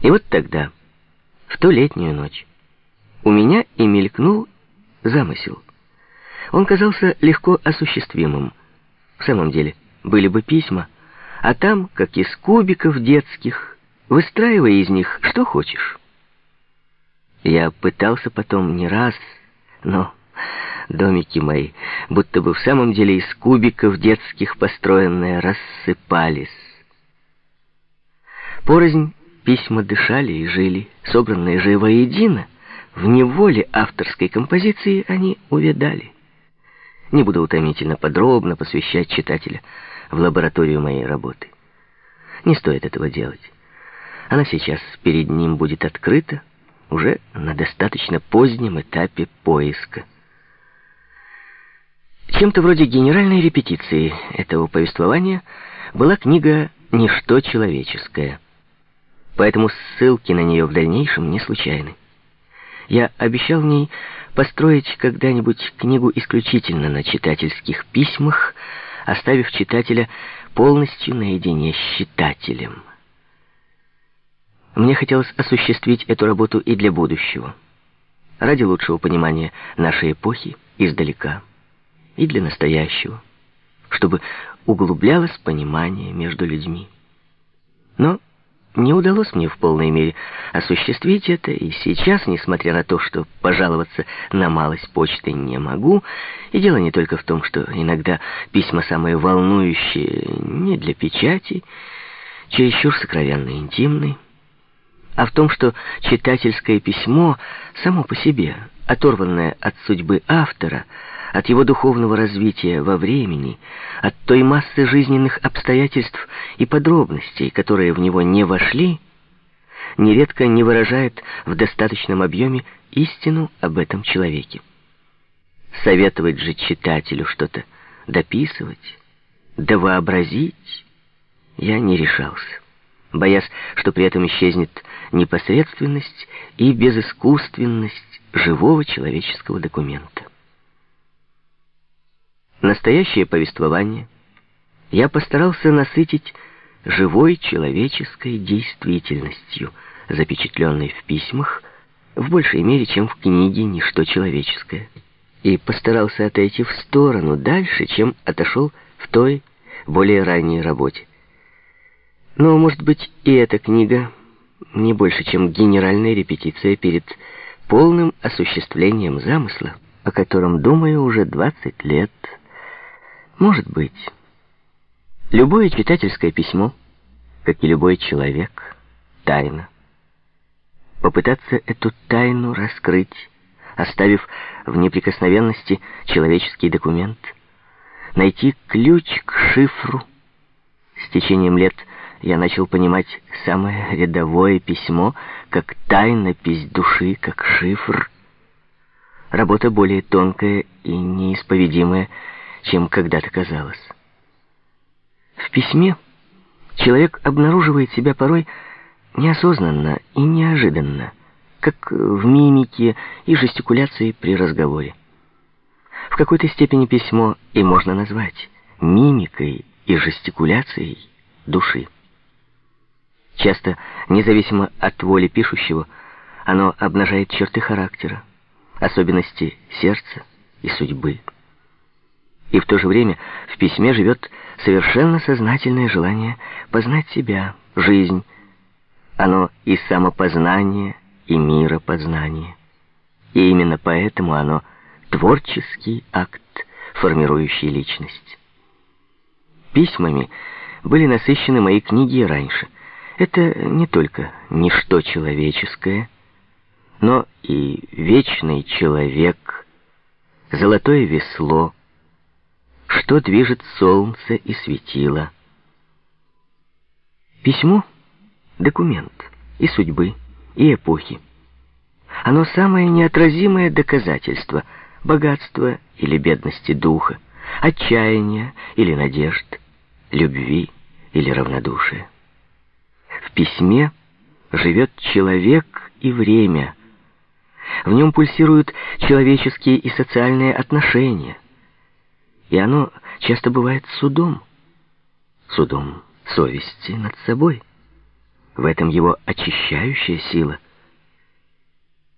И вот тогда, в ту летнюю ночь, у меня и мелькнул замысел. Он казался легко осуществимым. В самом деле, были бы письма, а там, как из кубиков детских, выстраивая из них что хочешь. Я пытался потом не раз, но домики мои, будто бы в самом деле из кубиков детских построенные, рассыпались. Порознь письма дышали и жили, собранные же воедино, в неволе авторской композиции они увядали. Не буду утомительно подробно посвящать читателя в лабораторию моей работы. Не стоит этого делать. Она сейчас перед ним будет открыта уже на достаточно позднем этапе поиска. Чем-то вроде генеральной репетиции этого повествования была книга «Ничто человеческое». Поэтому ссылки на нее в дальнейшем не случайны. Я обещал в ней построить когда-нибудь книгу исключительно на читательских письмах, оставив читателя полностью наедине с читателем. Мне хотелось осуществить эту работу и для будущего, ради лучшего понимания нашей эпохи издалека, и для настоящего, чтобы углублялось понимание между людьми. Но не удалось мне в полной мере осуществить это, и сейчас, несмотря на то, что пожаловаться на малость почты не могу, и дело не только в том, что иногда письма самые волнующие не для печати, чересчур сокровенно интимные, а в том, что читательское письмо само по себе, оторванное от судьбы автора, от его духовного развития во времени, от той массы жизненных обстоятельств и подробностей, которые в него не вошли, нередко не выражает в достаточном объеме истину об этом человеке. Советовать же читателю что-то дописывать, да вообразить я не решался, боясь, что при этом исчезнет непосредственность и безыскусственность живого человеческого документа. Настоящее повествование я постарался насытить живой человеческой действительностью, запечатленной в письмах, в большей мере, чем в книге «Ничто человеческое», и постарался отойти в сторону дальше, чем отошел в той более ранней работе. Но, может быть, и эта книга не больше, чем генеральная репетиция перед полным осуществлением замысла, о котором думаю уже 20 лет, может быть. Любое читательское письмо, как и любой человек, тайна. Попытаться эту тайну раскрыть, оставив в неприкосновенности человеческий документ, найти ключ к шифру. С течением лет я начал понимать самое рядовое письмо, как тайнопись души, как шифр. Работа более тонкая и неисповедимая, чем когда-то казалось. В письме человек обнаруживает себя порой неосознанно и неожиданно, как в мимике и жестикуляции при разговоре. В какой-то степени письмо и можно назвать мимикой и жестикуляцией души. Часто, независимо от воли пишущего, оно обнажает черты характера, особенности сердца и судьбы. И в то же время в письме живет совершенно сознательное желание познать себя, жизнь. Оно и самопознание, и миропознание. И именно поэтому оно творческий акт, формирующий личность. Письмами были насыщены мои книги раньше. Это не только ничто человеческое, но и вечный человек, золотое весло, что движет солнце и светило. Письмо — документ и судьбы, и эпохи. Оно самое неотразимое доказательство богатства или бедности духа, отчаяния или надежд, любви или равнодушия. В письме живет человек и время. В нем пульсируют человеческие и социальные отношения — и оно часто бывает судом, судом совести над собой. В этом его очищающая сила —